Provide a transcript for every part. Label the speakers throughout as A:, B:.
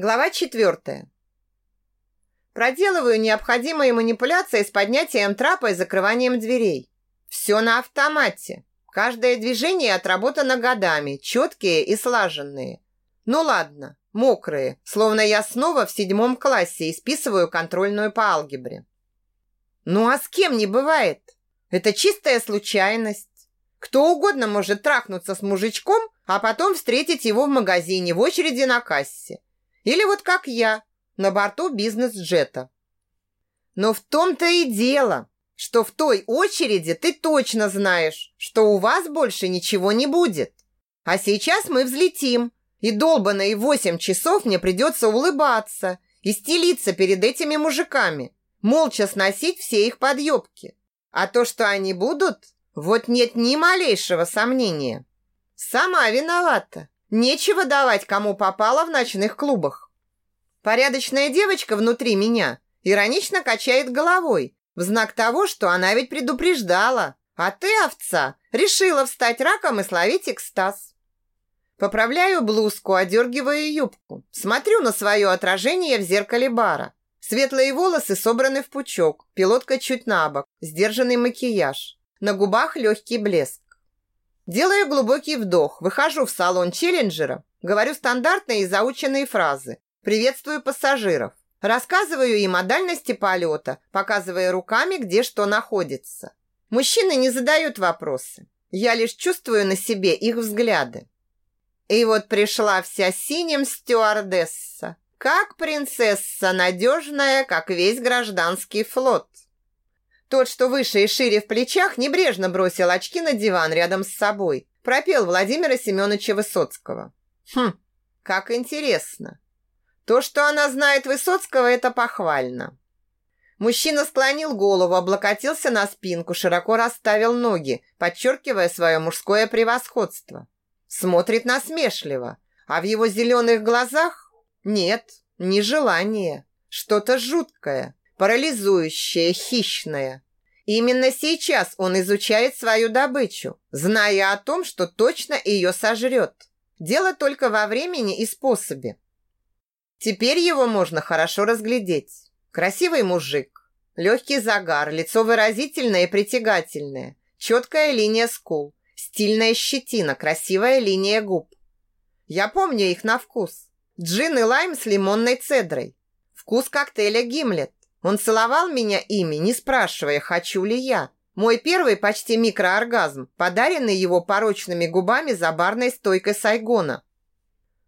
A: Глава четвертая. Проделываю необходимые манипуляции с поднятием трапа и закрыванием дверей. Все на автомате. Каждое движение отработано годами, четкие и слаженные. Ну ладно, мокрые, словно я снова в седьмом классе и списываю контрольную по алгебре. Ну а с кем не бывает? Это чистая случайность. Кто угодно может трахнуться с мужичком, а потом встретить его в магазине в очереди на кассе. Или вот как я, на борту бизнес-джета. Но в том-то и дело, что в той очереди ты точно знаешь, что у вас больше ничего не будет. А сейчас мы взлетим, и долбаные восемь часов мне придется улыбаться и стелиться перед этими мужиками, молча сносить все их подъебки. А то, что они будут, вот нет ни малейшего сомнения. Сама виновата. Нечего давать, кому попало в ночных клубах. Порядочная девочка внутри меня иронично качает головой в знак того, что она ведь предупреждала. А ты, овца, решила встать раком и словить экстаз. Поправляю блузку, одергиваю юбку. Смотрю на свое отражение в зеркале бара. Светлые волосы собраны в пучок, пилотка чуть набок, сдержанный макияж. На губах легкий блеск. Делаю глубокий вдох, выхожу в салон челленджера, говорю стандартные и заученные фразы. Приветствую пассажиров. Рассказываю им о дальности полета, показывая руками, где что находится. Мужчины не задают вопросы. Я лишь чувствую на себе их взгляды. И вот пришла вся синим стюардесса. Как принцесса, надежная, как весь гражданский флот. Тот, что выше и шире в плечах, небрежно бросил очки на диван рядом с собой. Пропел Владимира Семеновича Высоцкого. Хм, как интересно. То, что она знает Высоцкого, это похвально. Мужчина склонил голову, облокотился на спинку, широко расставил ноги, подчеркивая свое мужское превосходство. Смотрит насмешливо, а в его зеленых глазах нет, не желание, что-то жуткое, парализующее, хищное. Именно сейчас он изучает свою добычу, зная о том, что точно ее сожрет. Дело только во времени и способе. Теперь его можно хорошо разглядеть. Красивый мужик, легкий загар, лицо выразительное и притягательное, четкая линия скул, стильная щетина, красивая линия губ. Я помню их на вкус. Джин и лайм с лимонной цедрой. Вкус коктейля Гимлет. Он целовал меня ими, не спрашивая, хочу ли я. Мой первый почти микрооргазм, подаренный его порочными губами за барной стойкой Сайгона.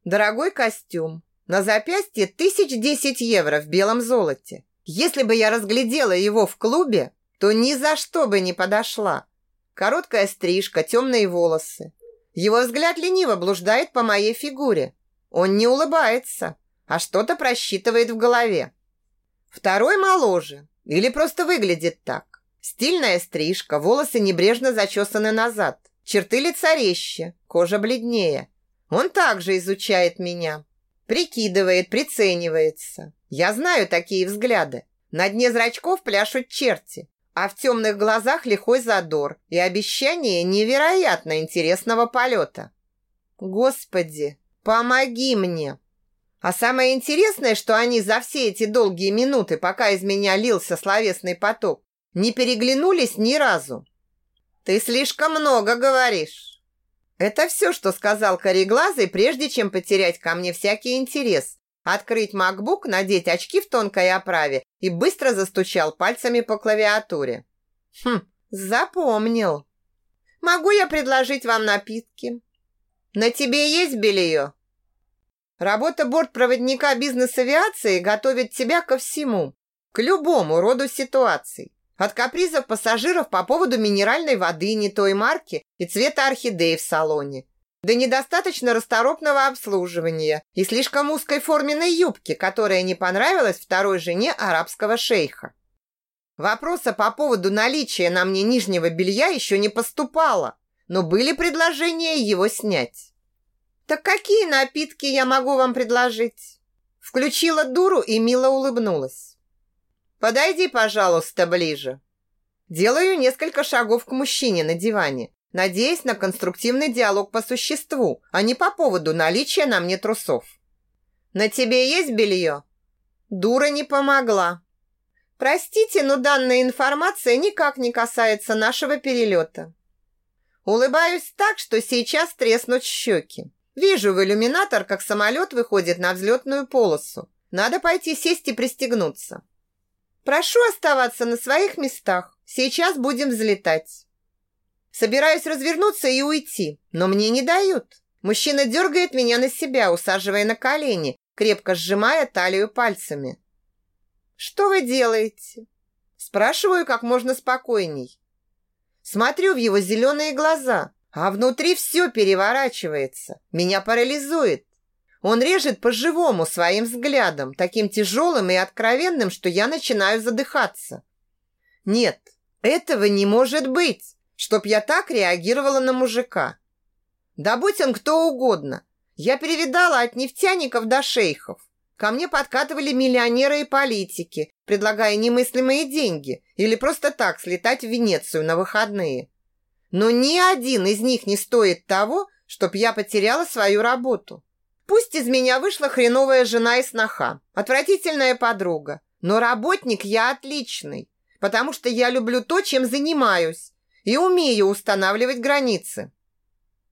A: Дорогой костюм. На запястье тысяч десять евро в белом золоте. Если бы я разглядела его в клубе, то ни за что бы не подошла. Короткая стрижка, темные волосы. Его взгляд лениво блуждает по моей фигуре. Он не улыбается, а что-то просчитывает в голове. Второй моложе или просто выглядит так. Стильная стрижка, волосы небрежно зачесаны назад, черты лица резче, кожа бледнее. Он также изучает меня, прикидывает, приценивается. Я знаю такие взгляды. На дне зрачков пляшут черти, а в темных глазах лихой задор и обещание невероятно интересного полета. Господи, помоги мне! А самое интересное, что они за все эти долгие минуты, пока из меня лился словесный поток, не переглянулись ни разу. Ты слишком много говоришь. Это все, что сказал Кореглазый, прежде чем потерять ко мне всякий интерес. Открыть MacBook, надеть очки в тонкой оправе и быстро застучал пальцами по клавиатуре. Хм, запомнил. Могу я предложить вам напитки? На тебе есть белье? Работа бортпроводника бизнес-авиации готовит тебя ко всему, к любому роду ситуаций. От капризов пассажиров по поводу минеральной воды не той марки и цвета орхидеи в салоне, до недостаточно расторопного обслуживания и слишком узкой форменной юбки, которая не понравилась второй жене арабского шейха. Вопроса по поводу наличия на мне нижнего белья еще не поступало, но были предложения его снять. «Так какие напитки я могу вам предложить?» Включила дуру и мило улыбнулась. «Подойди, пожалуйста, ближе». Делаю несколько шагов к мужчине на диване, надеясь на конструктивный диалог по существу, а не по поводу наличия на мне трусов. На тебе есть белье?» Дура не помогла. Простите, но данная информация никак не касается нашего перелета. Улыбаюсь так, что сейчас треснут щеки. Вижу в иллюминатор, как самолет выходит на взлетную полосу. Надо пойти сесть и пристегнуться. Прошу оставаться на своих местах. Сейчас будем взлетать. Собираюсь развернуться и уйти, но мне не дают. Мужчина дергает меня на себя, усаживая на колени, крепко сжимая талию пальцами. «Что вы делаете?» Спрашиваю как можно спокойней. Смотрю в его зеленые глаза, а внутри все переворачивается. Меня парализует. Он режет по-живому своим взглядом, таким тяжелым и откровенным, что я начинаю задыхаться. Нет, этого не может быть, чтоб я так реагировала на мужика. Да будь он кто угодно. Я перевидала от нефтяников до шейхов. Ко мне подкатывали миллионеры и политики, предлагая немыслимые деньги или просто так слетать в Венецию на выходные. Но ни один из них не стоит того, чтоб я потеряла свою работу. Пусть из меня вышла хреновая жена и сноха, отвратительная подруга, но работник я отличный, потому что я люблю то, чем занимаюсь, и умею устанавливать границы.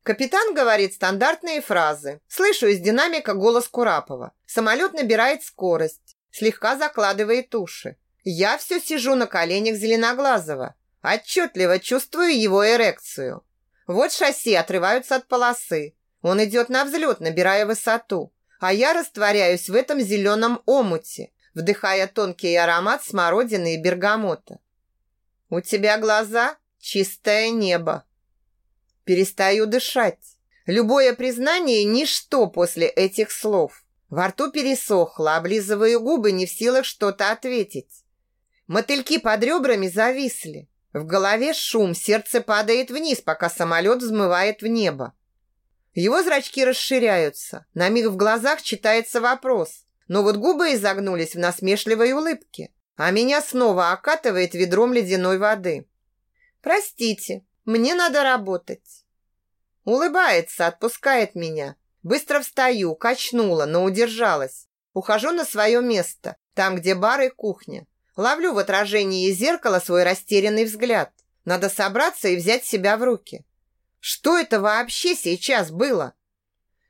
A: Капитан говорит стандартные фразы. Слышу из динамика голос Курапова. Самолет набирает скорость, слегка закладывает уши. Я все сижу на коленях Зеленоглазого. Отчетливо чувствую его эрекцию. Вот шасси отрываются от полосы. Он идет на взлет, набирая высоту, а я растворяюсь в этом зеленом омуте, вдыхая тонкий аромат смородины и бергамота. У тебя глаза чистое небо. Перестаю дышать. Любое признание – ничто после этих слов. Во рту пересохло, облизываю губы, не в силах что-то ответить. Мотыльки под ребрами зависли. В голове шум, сердце падает вниз, пока самолет взмывает в небо. Его зрачки расширяются. На миг в глазах читается вопрос. Но вот губы изогнулись в насмешливой улыбке. А меня снова окатывает ведром ледяной воды. «Простите, мне надо работать». Улыбается, отпускает меня. Быстро встаю, качнула, но удержалась. Ухожу на свое место, там, где бар и кухня. Ловлю в отражении зеркала свой растерянный взгляд. Надо собраться и взять себя в руки. Что это вообще сейчас было?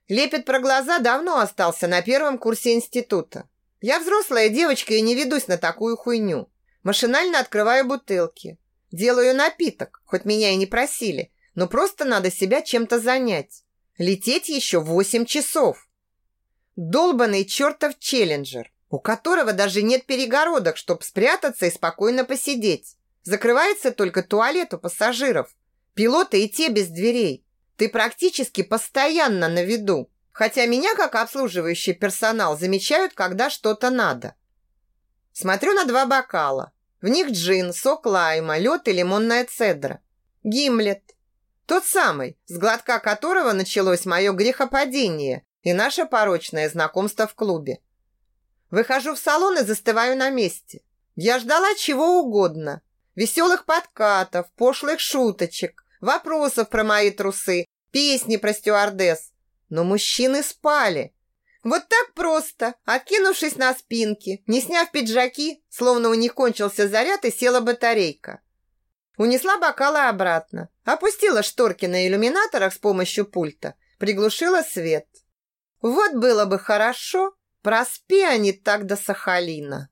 A: Лепет про глаза давно остался на первом курсе института. Я взрослая девочка и не ведусь на такую хуйню. Машинально открываю бутылки. Делаю напиток, хоть меня и не просили, но просто надо себя чем-то занять. Лететь еще восемь часов. Долбанный чертов челленджер, у которого даже нет перегородок, чтобы спрятаться и спокойно посидеть. Закрывается только туалет у пассажиров. Пилоты и те без дверей. Ты практически постоянно на виду. Хотя меня, как обслуживающий персонал, замечают, когда что-то надо. Смотрю на два бокала. В них джин, сок лайма, лед и лимонная цедра. Гимлет. Тот самый, с глотка которого началось мое грехопадение и наше порочное знакомство в клубе. Выхожу в салон и застываю на месте. Я ждала чего угодно. Веселых подкатов, пошлых шуточек, вопросов про мои трусы, песни про стюардесс. Но мужчины спали. Вот так просто, откинувшись на спинки, не сняв пиджаки, словно у них кончился заряд и села батарейка. Унесла бокалы обратно, опустила шторки на иллюминаторах с помощью пульта, приглушила свет. Вот было бы хорошо, проспи они так до Сахалина.